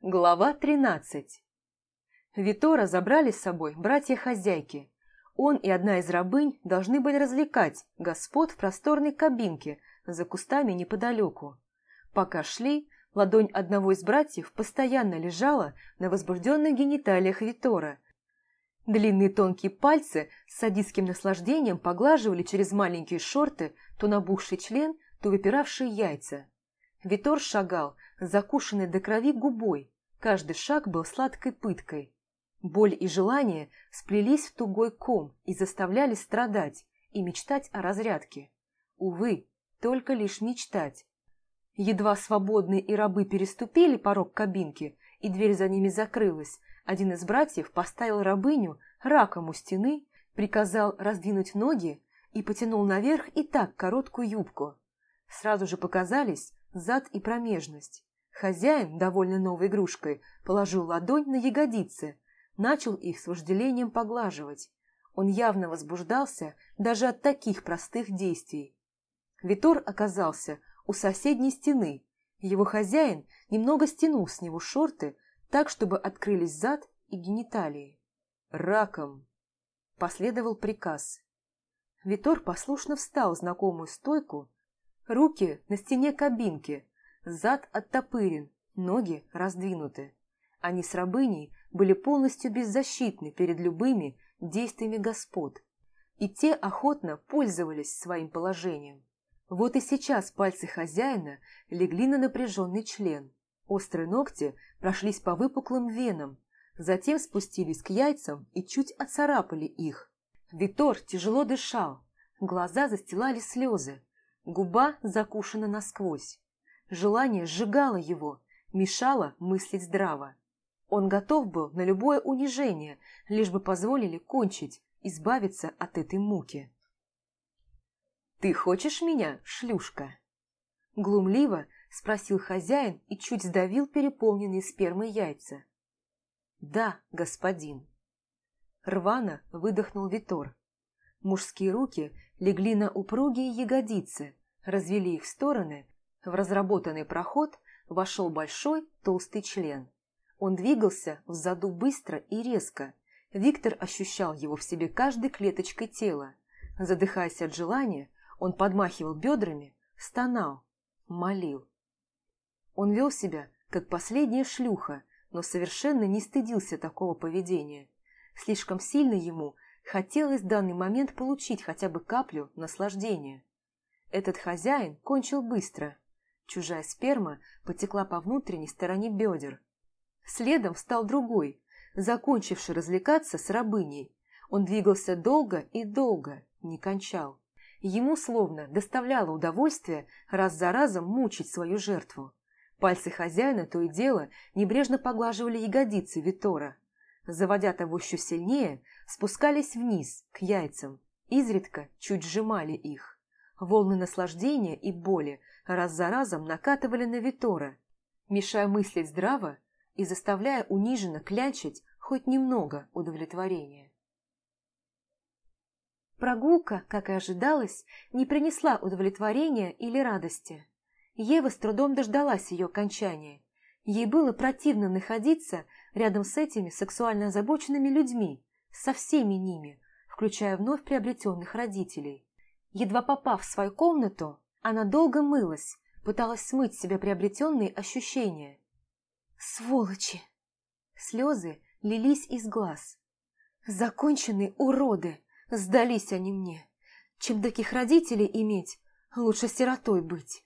Глава 13 Витора забрали с собой братья-хозяйки. Он и одна из рабынь должны были развлекать господ в просторной кабинке за кустами неподалеку. Пока шли, ладонь одного из братьев постоянно лежала на возбужденных гениталиях Витора. Длинные тонкие пальцы с садистским наслаждением поглаживали через маленькие шорты то набухший член, то выпиравшие яйца. Витор шагал, закушенный до крови губой. Каждый шаг был сладкой пыткой. Боль и желание сплелись в тугой ком и заставляли страдать и мечтать о разрядке. Увы, только лишь мечтать. Едва свободные и рабы переступили порог кабинки, и дверь за ними закрылась, один из братьев поставил рабыню раком у стены, приказал раздвинуть ноги и потянул наверх и так короткую юбку. Сразу же показались зад и промежность. Хозяин, довольно новой игрушкой, положил ладонь на ягодицы, начал их с вожделением поглаживать. Он явно возбуждался даже от таких простых действий. Витор оказался у соседней стены. Его хозяин немного стянул с него шорты, так, чтобы открылись зад и гениталии. «Раком!» – последовал приказ. Витор послушно встал в знакомую стойку, руки на стене кабинки, Зад оттопырен, ноги раздвинуты. Они с рабыней были полностью беззащитны перед любыми действиями господ, и те охотно пользовались своим положением. Вот и сейчас пальцы хозяина легли на напряженный член. Острые ногти прошлись по выпуклым венам, затем спустились к яйцам и чуть оцарапали их. Витор тяжело дышал, глаза застилали слезы, губа закушена насквозь. Желание сжигало его, мешало мыслить здраво. Он готов был на любое унижение, лишь бы позволили кончить, избавиться от этой муки. «Ты хочешь меня, шлюшка?» Глумливо спросил хозяин и чуть сдавил переполненные спермой яйца. «Да, господин». Рвано выдохнул Витор. Мужские руки легли на упругие ягодицы, развели их в стороны в разработанный проход вошел большой толстый член. Он двигался в заду быстро и резко. Виктор ощущал его в себе каждой клеточкой тела. Задыхаясь от желания, он подмахивал бедрами, стонал, молил. Он вел себя, как последняя шлюха, но совершенно не стыдился такого поведения. Слишком сильно ему хотелось в данный момент получить хотя бы каплю наслаждения. Этот хозяин кончил быстро – Чужая сперма потекла по внутренней стороне бедер. Следом встал другой, закончивший развлекаться с рабыней. Он двигался долго и долго, не кончал. Ему словно доставляло удовольствие раз за разом мучить свою жертву. Пальцы хозяина то и дело небрежно поглаживали ягодицы Витора. Заводя того еще сильнее, спускались вниз, к яйцам, изредка чуть сжимали их. Волны наслаждения и боли раз за разом накатывали на Витора, мешая мыслить здраво и заставляя униженно клячить хоть немного удовлетворения. Прогулка, как и ожидалось, не принесла удовлетворения или радости. Ева с трудом дождалась ее окончания. Ей было противно находиться рядом с этими сексуально озабоченными людьми, со всеми ними, включая вновь приобретенных родителей. Едва попав в свою комнату, она долго мылась, пыталась смыть себе приобретенные ощущения. «Сволочи!» Слезы лились из глаз. «Законченные уроды! Сдались они мне! Чем таких родителей иметь, лучше сиротой быть!»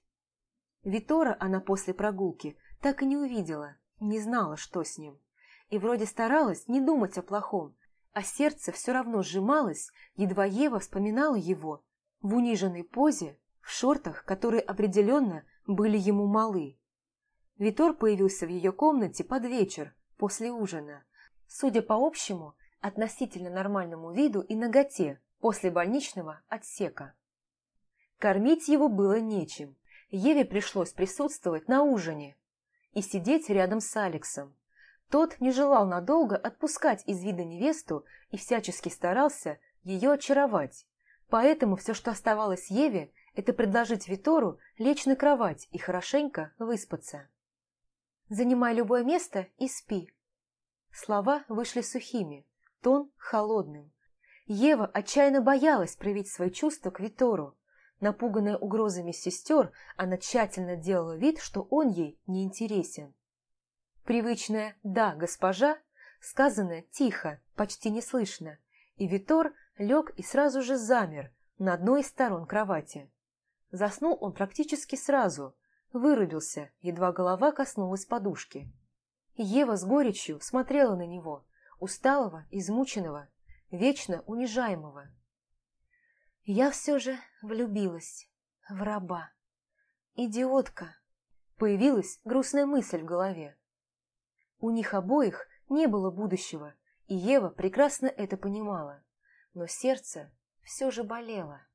Витора она после прогулки так и не увидела, не знала, что с ним. И вроде старалась не думать о плохом, а сердце все равно сжималось, едва Ева вспоминала его в униженной позе в шортах, которые определенно были ему малы. Витор появился в ее комнате под вечер, после ужина. Судя по общему, относительно нормальному виду и ноготе после больничного отсека. Кормить его было нечем. Еве пришлось присутствовать на ужине и сидеть рядом с Алексом. Тот не желал надолго отпускать из вида невесту и всячески старался ее очаровать. Поэтому все, что оставалось Еве, это предложить Витору лечь на кровать и хорошенько выспаться. Занимай любое место и спи. Слова вышли сухими, тон холодным. Ева отчаянно боялась проявить свои чувства к Витору. Напуганная угрозами сестер, она тщательно делала вид, что он ей не интересен. Привычное «да, госпожа» сказанное тихо, почти неслышно, и Витор лег и сразу же замер на одной из сторон кровати. Заснул он практически сразу, вырубился, едва голова коснулась подушки. Ева с горечью смотрела на него, усталого, измученного, вечно унижаемого. Я все же влюбилась в раба. Идиотка. Появилась грустная мысль в голове. У них обоих не было будущего, и Ева прекрасно это понимала, но сердце все же болело.